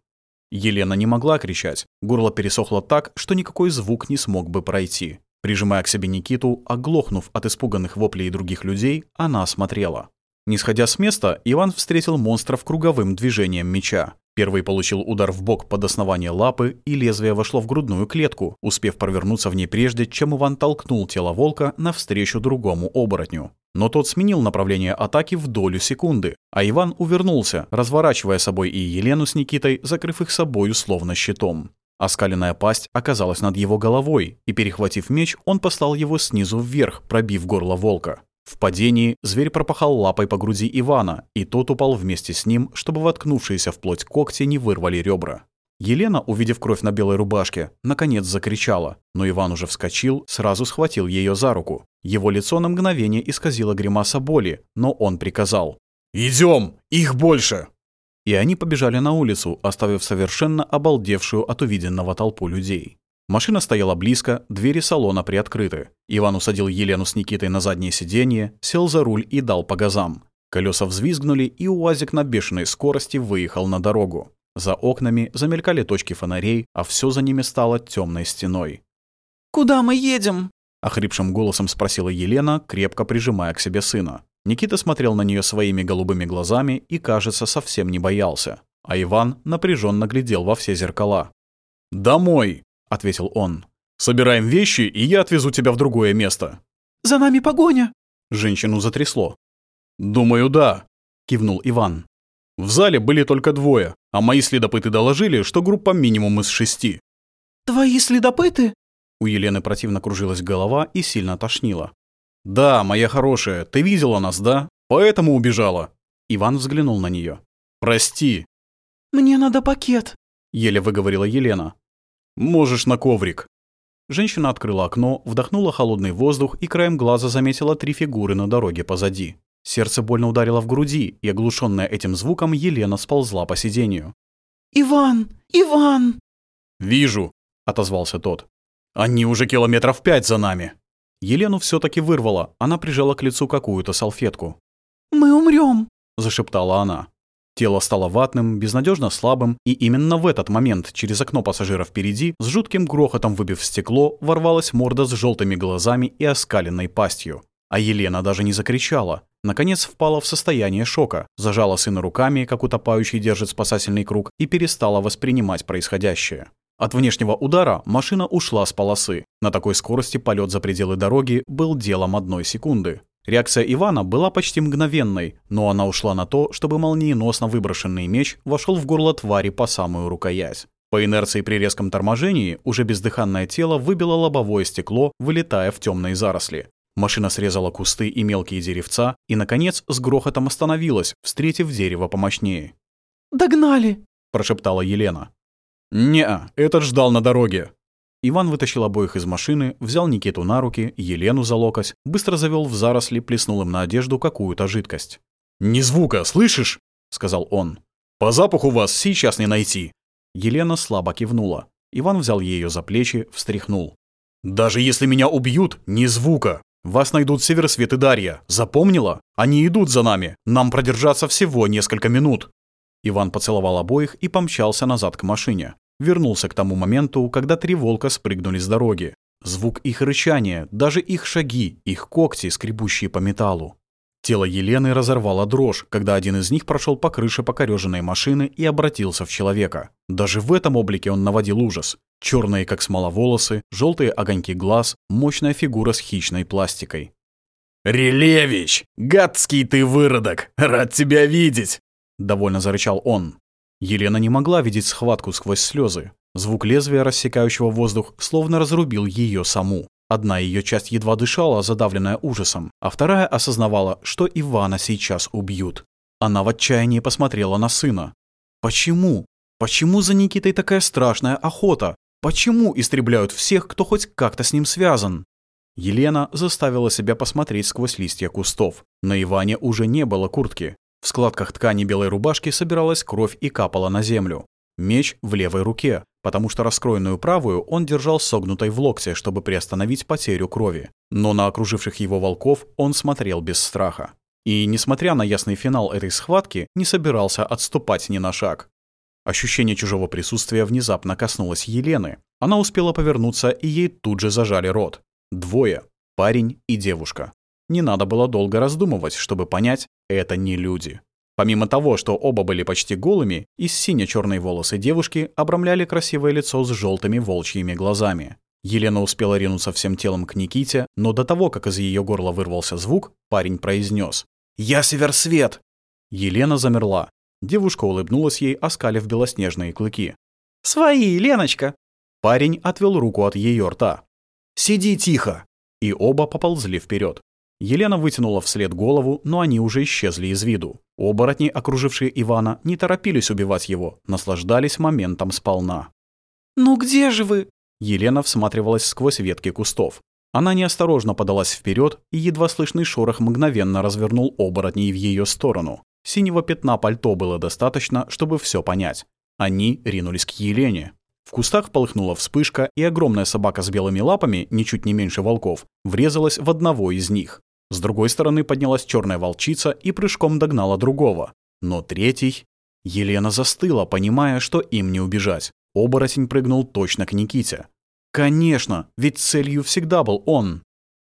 Елена не могла кричать, горло пересохло так, что никакой звук не смог бы пройти. Прижимая к себе Никиту, оглохнув от испуганных воплей других людей, она смотрела. Не сходя с места, Иван встретил монстров круговым движением меча. Первый получил удар в бок под основание лапы, и лезвие вошло в грудную клетку, успев провернуться в ней прежде, чем Иван толкнул тело волка навстречу другому оборотню. Но тот сменил направление атаки в долю секунды, а Иван увернулся, разворачивая собой и Елену с Никитой, закрыв их собою словно щитом. Оскаленная пасть оказалась над его головой, и, перехватив меч, он послал его снизу вверх, пробив горло волка. В падении зверь пропахал лапой по груди Ивана, и тот упал вместе с ним, чтобы воткнувшиеся в плоть когти не вырвали ребра. Елена, увидев кровь на белой рубашке, наконец закричала, но Иван уже вскочил, сразу схватил ее за руку. Его лицо на мгновение исказило гримаса боли, но он приказал. «Идем! Их больше!» И они побежали на улицу, оставив совершенно обалдевшую от увиденного толпу людей. Машина стояла близко, двери салона приоткрыты. Иван усадил Елену с Никитой на заднее сиденье, сел за руль и дал по газам. Колеса взвизгнули, и УАЗик на бешеной скорости выехал на дорогу. За окнами замелькали точки фонарей, а все за ними стало темной стеной. «Куда мы едем?» — охрипшим голосом спросила Елена, крепко прижимая к себе сына. Никита смотрел на нее своими голубыми глазами и, кажется, совсем не боялся. А Иван напряженно глядел во все зеркала. «Домой!» — ответил он. «Собираем вещи, и я отвезу тебя в другое место». «За нами погоня!» Женщину затрясло. «Думаю, да», — кивнул Иван. «В зале были только двое, а мои следопыты доложили, что группа минимум из шести». «Твои следопыты?» У Елены противно кружилась голова и сильно тошнило. «Да, моя хорошая, ты видела нас, да? Поэтому убежала». Иван взглянул на нее. «Прости». «Мне надо пакет», — еле выговорила Елена. «Можешь на коврик». Женщина открыла окно, вдохнула холодный воздух и краем глаза заметила три фигуры на дороге позади. Сердце больно ударило в груди, и, оглушенная этим звуком, Елена сползла по сиденью. «Иван! Иван!» «Вижу!» — отозвался тот. «Они уже километров пять за нами!» Елену все таки вырвало, она прижала к лицу какую-то салфетку. «Мы умрем!» — зашептала она. Тело стало ватным, безнадежно слабым, и именно в этот момент через окно пассажира впереди с жутким грохотом выбив стекло ворвалась морда с желтыми глазами и оскаленной пастью. А Елена даже не закричала. Наконец впала в состояние шока, зажала сына руками, как утопающий держит спасательный круг, и перестала воспринимать происходящее. От внешнего удара машина ушла с полосы. На такой скорости полет за пределы дороги был делом одной секунды. Реакция Ивана была почти мгновенной, но она ушла на то, чтобы молниеносно выброшенный меч вошел в горло твари по самую рукоять. По инерции при резком торможении уже бездыханное тело выбило лобовое стекло, вылетая в темные заросли. Машина срезала кусты и мелкие деревца и, наконец, с грохотом остановилась, встретив дерево помощнее. «Догнали!» – прошептала Елена. Не, этот ждал на дороге», Иван вытащил обоих из машины, взял Никиту на руки, Елену за локоть, быстро завел в заросли, плеснул им на одежду какую-то жидкость. «Ни звука, слышишь?» — сказал он. «По запаху вас сейчас не найти!» Елена слабо кивнула. Иван взял ее за плечи, встряхнул. «Даже если меня убьют, ни звука! Вас найдут Север Свет и Дарья. Запомнила? Они идут за нами. Нам продержаться всего несколько минут!» Иван поцеловал обоих и помчался назад к машине вернулся к тому моменту, когда три волка спрыгнули с дороги. Звук их рычания, даже их шаги, их когти, скребущие по металлу. Тело Елены разорвало дрожь, когда один из них прошел по крыше покореженной машины и обратился в человека. Даже в этом облике он наводил ужас. Черные, как смола, волосы, желтые огоньки глаз, мощная фигура с хищной пластикой. «Релевич! Гадский ты выродок! Рад тебя видеть!» — довольно зарычал он. Елена не могла видеть схватку сквозь слезы. Звук лезвия, рассекающего воздух, словно разрубил ее саму. Одна ее часть едва дышала, задавленная ужасом, а вторая осознавала, что Ивана сейчас убьют. Она в отчаянии посмотрела на сына. «Почему? Почему за Никитой такая страшная охота? Почему истребляют всех, кто хоть как-то с ним связан?» Елена заставила себя посмотреть сквозь листья кустов. На Иване уже не было куртки. В складках ткани белой рубашки собиралась кровь и капала на землю. Меч в левой руке, потому что раскроенную правую он держал согнутой в локте, чтобы приостановить потерю крови. Но на окруживших его волков он смотрел без страха. И, несмотря на ясный финал этой схватки, не собирался отступать ни на шаг. Ощущение чужого присутствия внезапно коснулось Елены. Она успела повернуться, и ей тут же зажали рот. Двое. Парень и девушка не надо было долго раздумывать, чтобы понять, это не люди. Помимо того, что оба были почти голыми, из сине-черные волосы девушки обрамляли красивое лицо с желтыми волчьими глазами. Елена успела ринуться всем телом к Никите, но до того, как из ее горла вырвался звук, парень произнес: «Я Северсвет!» Елена замерла. Девушка улыбнулась ей, оскалив белоснежные клыки. «Свои, Леночка!» Парень отвел руку от ее рта. «Сиди тихо!» И оба поползли вперед. Елена вытянула вслед голову, но они уже исчезли из виду. Оборотни, окружившие Ивана, не торопились убивать его, наслаждались моментом сполна. «Ну где же вы?» Елена всматривалась сквозь ветки кустов. Она неосторожно подалась вперед, и едва слышный шорох мгновенно развернул оборотней в ее сторону. Синего пятна пальто было достаточно, чтобы все понять. Они ринулись к Елене. В кустах полыхнула вспышка, и огромная собака с белыми лапами, ничуть не меньше волков, врезалась в одного из них. С другой стороны поднялась черная волчица и прыжком догнала другого. Но третий... Елена застыла, понимая, что им не убежать. Оборотень прыгнул точно к Никите. Конечно, ведь целью всегда был он.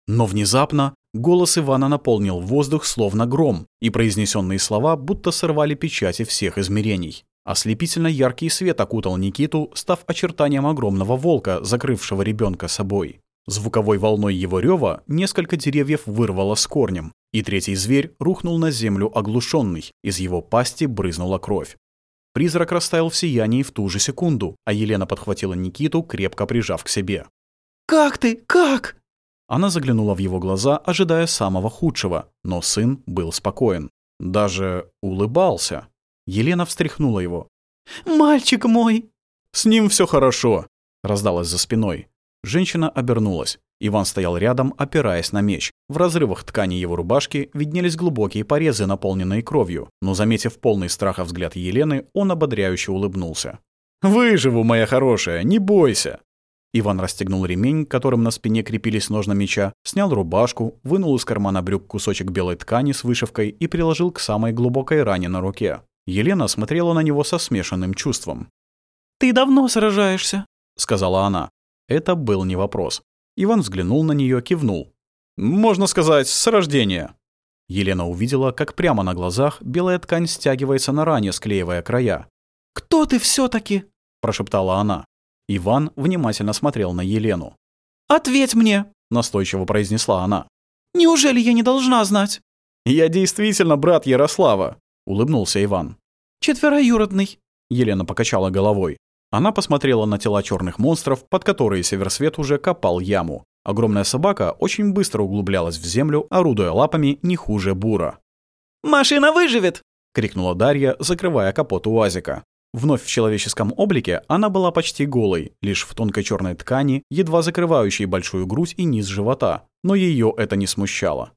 Но внезапно голос Ивана наполнил воздух словно гром, и произнесенные слова будто сорвали печати всех измерений. Ослепительно яркий свет окутал Никиту, став очертанием огромного волка, закрывшего ребенка собой. Звуковой волной его рева несколько деревьев вырвало с корнем, и третий зверь рухнул на землю оглушенный, из его пасти брызнула кровь. Призрак растаял в сиянии в ту же секунду, а Елена подхватила Никиту, крепко прижав к себе. «Как ты? Как?» Она заглянула в его глаза, ожидая самого худшего, но сын был спокоен. Даже улыбался. Елена встряхнула его. «Мальчик мой!» «С ним все хорошо!» — раздалось за спиной. Женщина обернулась. Иван стоял рядом, опираясь на меч. В разрывах ткани его рубашки виднелись глубокие порезы, наполненные кровью, но, заметив полный страха взгляд Елены, он ободряюще улыбнулся. «Выживу, моя хорошая, не бойся!» Иван расстегнул ремень, которым на спине крепились ножны меча, снял рубашку, вынул из кармана брюк кусочек белой ткани с вышивкой и приложил к самой глубокой ране на руке. Елена смотрела на него со смешанным чувством. «Ты давно сражаешься», — сказала она. Это был не вопрос. Иван взглянул на нее, кивнул. «Можно сказать, с рождения». Елена увидела, как прямо на глазах белая ткань стягивается на ране, склеивая края. «Кто ты все таки прошептала она. Иван внимательно смотрел на Елену. «Ответь мне!» — настойчиво произнесла она. «Неужели я не должна знать?» «Я действительно брат Ярослава!» — улыбнулся Иван. «Четвероюродный!» — Елена покачала головой. Она посмотрела на тела черных монстров, под которые Северсвет уже копал яму. Огромная собака очень быстро углублялась в землю, орудуя лапами не хуже бура. «Машина выживет!» — крикнула Дарья, закрывая капот УАЗика. Вновь в человеческом облике она была почти голой, лишь в тонкой черной ткани, едва закрывающей большую грудь и низ живота, но ее это не смущало.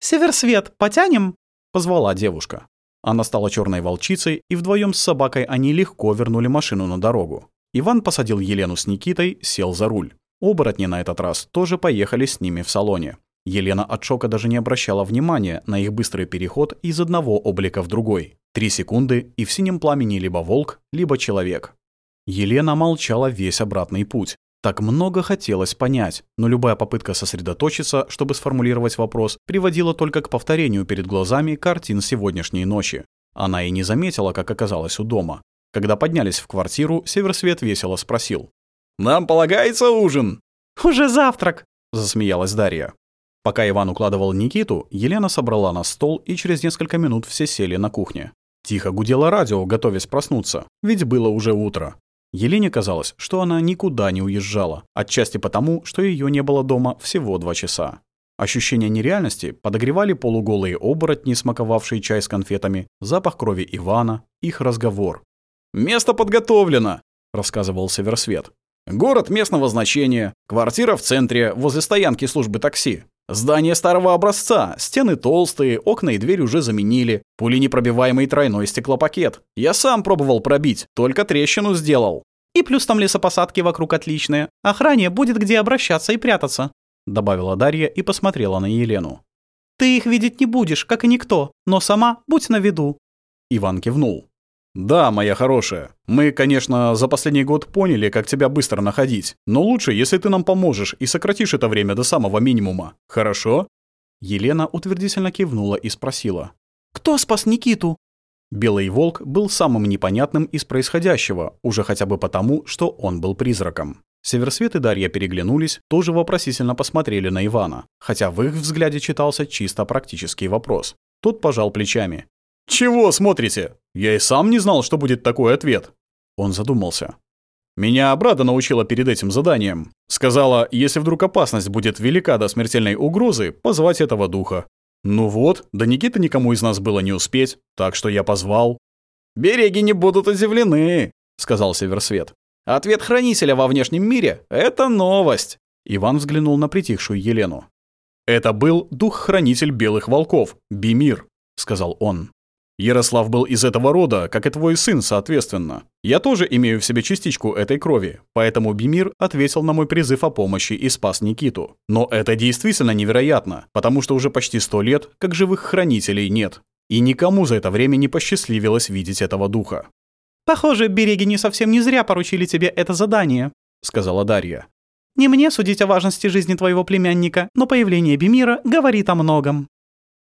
«Северсвет, потянем?» — позвала девушка. Она стала черной волчицей, и вдвоем с собакой они легко вернули машину на дорогу. Иван посадил Елену с Никитой, сел за руль. Оборотни на этот раз тоже поехали с ними в салоне. Елена от шока даже не обращала внимания на их быстрый переход из одного облика в другой. Три секунды, и в синем пламени либо волк, либо человек. Елена молчала весь обратный путь. Так много хотелось понять, но любая попытка сосредоточиться, чтобы сформулировать вопрос, приводила только к повторению перед глазами картин сегодняшней ночи. Она и не заметила, как оказалась у дома. Когда поднялись в квартиру, Северсвет весело спросил. «Нам полагается ужин!» «Уже завтрак!» – засмеялась Дарья. Пока Иван укладывал Никиту, Елена собрала на стол, и через несколько минут все сели на кухне. Тихо гудело радио, готовясь проснуться, ведь было уже утро. Елене казалось, что она никуда не уезжала, отчасти потому, что ее не было дома всего два часа. Ощущение нереальности подогревали полуголые оборотни, смаковавшие чай с конфетами, запах крови Ивана, их разговор. «Место подготовлено!» – рассказывал Северсвет. «Город местного значения, квартира в центре, возле стоянки службы такси. Здание старого образца, стены толстые, окна и дверь уже заменили, пули непробиваемый тройной стеклопакет. Я сам пробовал пробить, только трещину сделал. И плюс там лесопосадки вокруг отличные. Охране будет где обращаться и прятаться», — добавила Дарья и посмотрела на Елену. «Ты их видеть не будешь, как и никто, но сама будь на виду». Иван кивнул. «Да, моя хорошая, мы, конечно, за последний год поняли, как тебя быстро находить, но лучше, если ты нам поможешь и сократишь это время до самого минимума. Хорошо?» Елена утвердительно кивнула и спросила. «Кто спас Никиту?» Белый волк был самым непонятным из происходящего, уже хотя бы потому, что он был призраком. Северсвет и Дарья переглянулись, тоже вопросительно посмотрели на Ивана, хотя в их взгляде читался чисто практический вопрос. Тот пожал плечами. «Чего смотрите? Я и сам не знал, что будет такой ответ». Он задумался. «Меня Брада научила перед этим заданием. Сказала, если вдруг опасность будет велика до смертельной угрозы, позвать этого духа. Ну вот, до Никиты никому из нас было не успеть, так что я позвал». «Береги не будут удивлены», — сказал Северсвет. «Ответ хранителя во внешнем мире — это новость». Иван взглянул на притихшую Елену. «Это был дух-хранитель белых волков, Бимир», — сказал он. Ярослав был из этого рода, как и твой сын, соответственно. Я тоже имею в себе частичку этой крови, поэтому Бимир ответил на мой призыв о помощи и спас Никиту. Но это действительно невероятно, потому что уже почти сто лет, как живых хранителей нет. И никому за это время не посчастливилось видеть этого духа. «Похоже, береги не совсем не зря поручили тебе это задание», — сказала Дарья. «Не мне судить о важности жизни твоего племянника, но появление Бимира говорит о многом».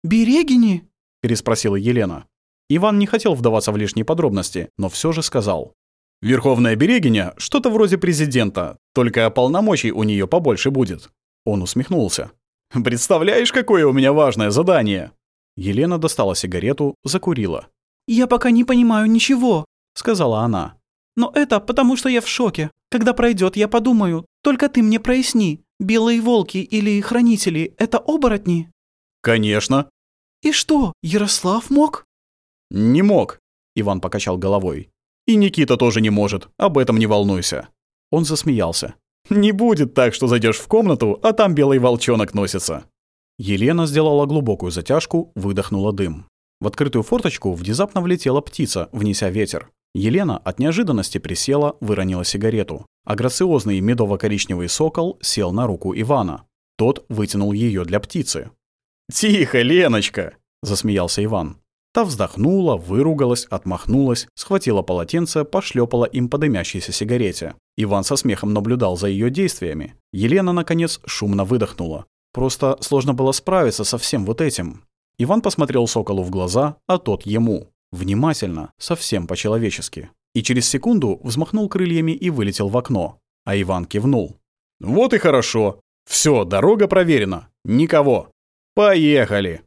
«Берегини?» — переспросила Елена. Иван не хотел вдаваться в лишние подробности, но все же сказал. «Верховная Берегиня что-то вроде президента, только полномочий у нее побольше будет». Он усмехнулся. «Представляешь, какое у меня важное задание!» Елена достала сигарету, закурила. «Я пока не понимаю ничего», — сказала она. «Но это потому, что я в шоке. Когда пройдет, я подумаю. Только ты мне проясни, белые волки или хранители — это оборотни?» «Конечно». «И что, Ярослав мог?» «Не мог», — Иван покачал головой. «И Никита тоже не может, об этом не волнуйся». Он засмеялся. «Не будет так, что зайдешь в комнату, а там белый волчонок носится». Елена сделала глубокую затяжку, выдохнула дым. В открытую форточку внезапно влетела птица, внеся ветер. Елена от неожиданности присела, выронила сигарету, а грациозный медово-коричневый сокол сел на руку Ивана. Тот вытянул ее для птицы. «Тихо, Леночка!» – засмеялся Иван. Та вздохнула, выругалась, отмахнулась, схватила полотенце, пошлепала им по дымящейся сигарете. Иван со смехом наблюдал за ее действиями. Елена, наконец, шумно выдохнула. Просто сложно было справиться со всем вот этим. Иван посмотрел Соколу в глаза, а тот ему. Внимательно, совсем по-человечески. И через секунду взмахнул крыльями и вылетел в окно. А Иван кивнул. «Вот и хорошо. Все, дорога проверена. Никого. Поехали!»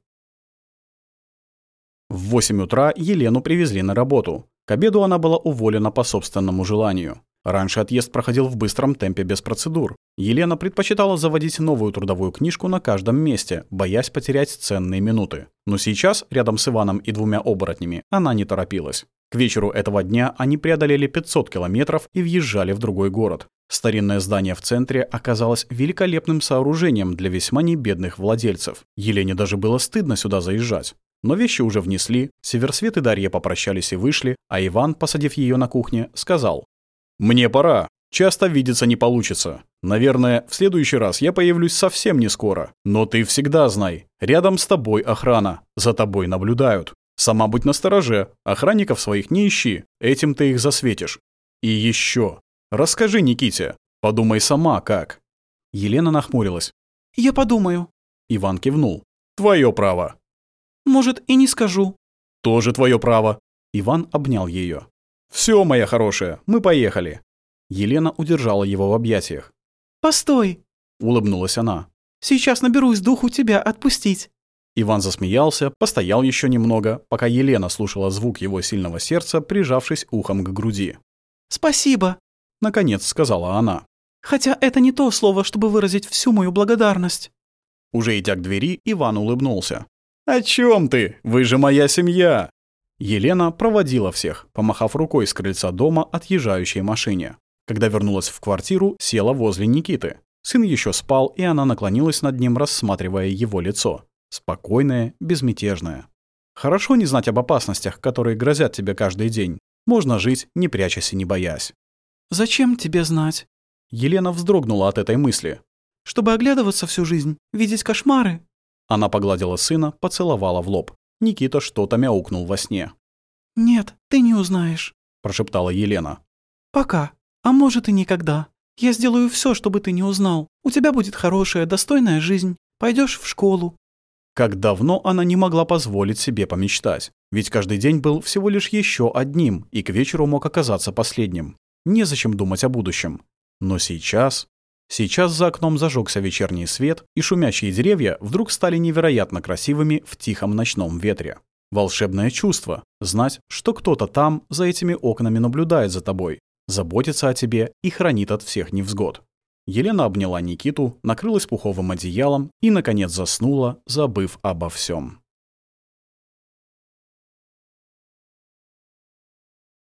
В 8 утра Елену привезли на работу. К обеду она была уволена по собственному желанию. Раньше отъезд проходил в быстром темпе без процедур. Елена предпочитала заводить новую трудовую книжку на каждом месте, боясь потерять ценные минуты. Но сейчас, рядом с Иваном и двумя оборотнями, она не торопилась. К вечеру этого дня они преодолели 500 километров и въезжали в другой город. Старинное здание в центре оказалось великолепным сооружением для весьма небедных владельцев. Елене даже было стыдно сюда заезжать. Но вещи уже внесли, Северсвет и Дарья попрощались и вышли, а Иван, посадив ее на кухне, сказал. «Мне пора. Часто видеться не получится. Наверное, в следующий раз я появлюсь совсем не скоро. Но ты всегда знай, рядом с тобой охрана, за тобой наблюдают. Сама будь настороже, охранников своих не ищи, этим ты их засветишь. И еще, расскажи Никите, подумай сама как». Елена нахмурилась. «Я подумаю». Иван кивнул. «Твое право. Может, и не скажу». «Тоже твое право». Иван обнял ее. «Все, моя хорошая, мы поехали». Елена удержала его в объятиях. «Постой!» — улыбнулась она. «Сейчас наберусь духу тебя отпустить». Иван засмеялся, постоял еще немного, пока Елена слушала звук его сильного сердца, прижавшись ухом к груди. «Спасибо», — наконец сказала она. «Хотя это не то слово, чтобы выразить всю мою благодарность». Уже идя к двери, Иван улыбнулся. «О чем ты? Вы же моя семья!» Елена проводила всех, помахав рукой с крыльца дома отъезжающей машине. Когда вернулась в квартиру, села возле Никиты. Сын еще спал, и она наклонилась над ним, рассматривая его лицо. Спокойное, безмятежное. Хорошо не знать об опасностях, которые грозят тебе каждый день. Можно жить, не прячась и не боясь. «Зачем тебе знать?» Елена вздрогнула от этой мысли. «Чтобы оглядываться всю жизнь, видеть кошмары?» Она погладила сына, поцеловала в лоб. Никита что-то мяукнул во сне. «Нет, ты не узнаешь», — прошептала Елена. «Пока. А может и никогда. Я сделаю все, чтобы ты не узнал. У тебя будет хорошая, достойная жизнь. Пойдешь в школу». Как давно она не могла позволить себе помечтать. Ведь каждый день был всего лишь еще одним, и к вечеру мог оказаться последним. Незачем думать о будущем. Но сейчас... Сейчас за окном зажегся вечерний свет, и шумящие деревья вдруг стали невероятно красивыми в тихом ночном ветре. Волшебное чувство — знать, что кто-то там за этими окнами наблюдает за тобой, заботится о тебе и хранит от всех невзгод. Елена обняла Никиту, накрылась пуховым одеялом и, наконец, заснула, забыв обо всем.